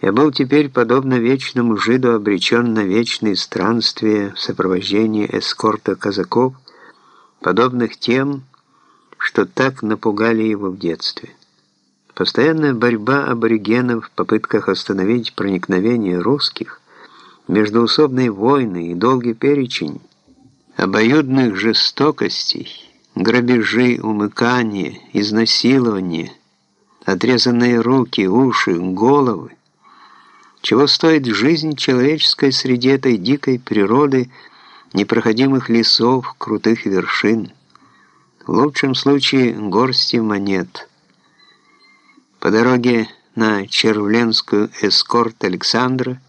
Я был теперь, подобно вечному жиду, обречен на вечные странствия в сопровождении эскорта казаков, подобных тем, что так напугали его в детстве. Постоянная борьба аборигенов в попытках остановить проникновение русских, междоусобные войны и долгий перечень обоюдных жестокостей, грабежи, умыкания, изнасилования, отрезанные руки, уши, головы, чего стоит жизнь человеческой среди этой дикой природы, непроходимых лесов, крутых вершин, в лучшем случае горсти монет. По дороге на Червленскую эскорт Александра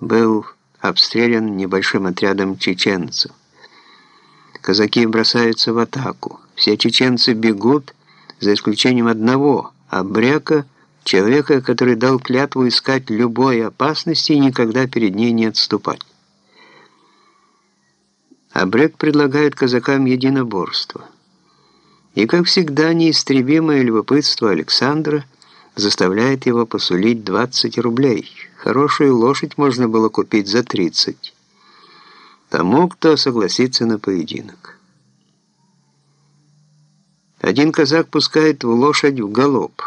был обстрелян небольшим отрядом чеченцев. Казаки бросаются в атаку. Все чеченцы бегут, за исключением одного, Абряка, человека, который дал клятву искать любой опасности и никогда перед ней не отступать. Абрек предлагает казакам единоборство. И, как всегда, неистребимое любопытство Александра заставляет его посулить 20 рублей. Хорошую лошадь можно было купить за 30 тому, кто согласится на поединок. Один казак пускает в лошадь в галоп.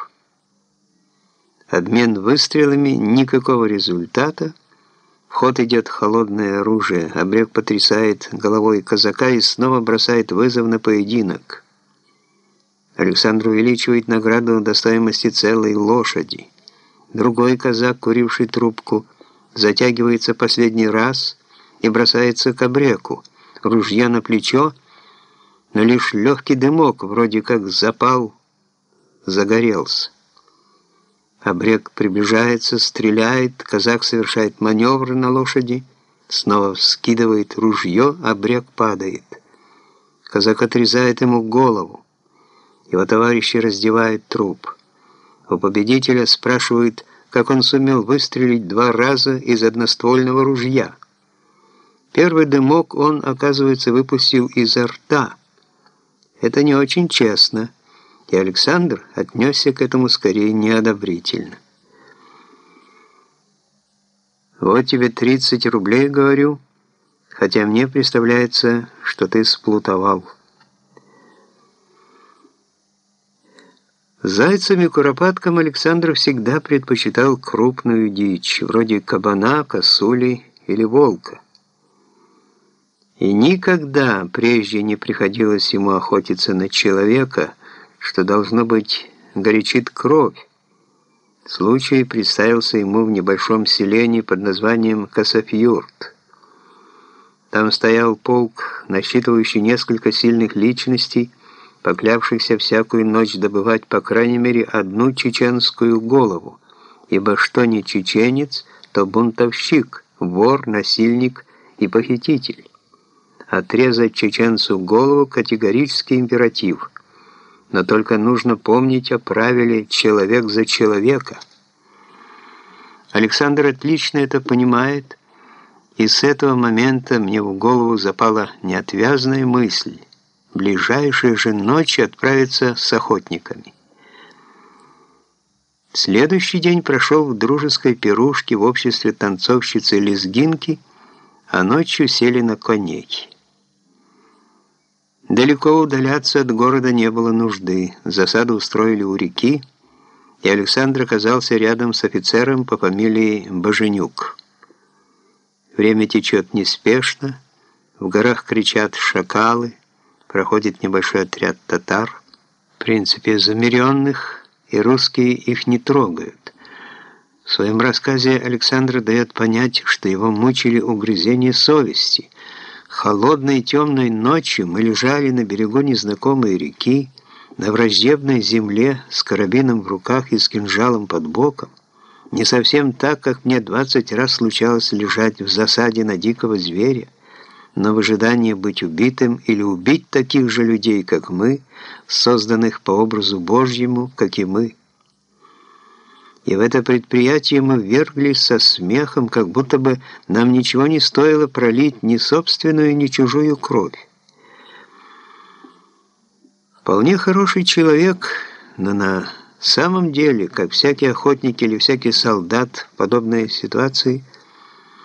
Обмен выстрелами, никакого результата. В ход идет холодное оружие. Обрек потрясает головой казака и снова бросает вызов на поединок. Александр увеличивает награду до стоимости целой лошади. Другой казак, куривший трубку, затягивается последний раз – и бросается к обреку. Ружья на плечо, но лишь легкий дымок, вроде как запал, загорелся. Обрек приближается, стреляет, казак совершает маневр на лошади, снова вскидывает ружье, обрек падает. Казак отрезает ему голову. Его товарищи раздевают труп. У победителя спрашивают, как он сумел выстрелить два раза из одноствольного ружья. Первый дымок он, оказывается, выпустил изо рта. Это не очень честно, и Александр отнесся к этому скорее неодобрительно. «Вот тебе 30 рублей, — говорю, — хотя мне представляется, что ты сплутовал». Зайцам и куропаткам Александр всегда предпочитал крупную дичь, вроде кабана, косули или волка. И никогда прежде не приходилось ему охотиться на человека, что, должно быть, горячит кровь. Случай представился ему в небольшом селении под названием Касафьюрт. Там стоял полк, насчитывающий несколько сильных личностей, поклявшихся всякую ночь добывать по крайней мере одну чеченскую голову, ибо что не чеченец, то бунтовщик, вор, насильник и похититель отрезать чеченцу голову – категорический императив. Но только нужно помнить о правиле «человек за человека». Александр отлично это понимает, и с этого момента мне в голову запала неотвязная мысль – ближайшие же ночи отправиться с охотниками. Следующий день прошел в дружеской пирушке в обществе танцовщицы Лезгинки, а ночью сели на коней. Далеко удаляться от города не было нужды. Засаду устроили у реки, и Александр оказался рядом с офицером по фамилии Боженюк. Время течет неспешно, в горах кричат шакалы, проходит небольшой отряд татар, в принципе замеренных, и русские их не трогают. В своем рассказе Александр дает понять, что его мучили угрызения совести – Холодной темной ночью мы лежали на берегу незнакомой реки, на враждебной земле с карабином в руках и с кинжалом под боком. Не совсем так, как мне двадцать раз случалось лежать в засаде на дикого зверя, но в ожидании быть убитым или убить таких же людей, как мы, созданных по образу Божьему, как и мы. И в это предприятие мы вверглись со смехом, как будто бы нам ничего не стоило пролить ни собственную, ни чужую кровь. Вполне хороший человек, но на самом деле, как всякий охотник или всякий солдат в подобной ситуации –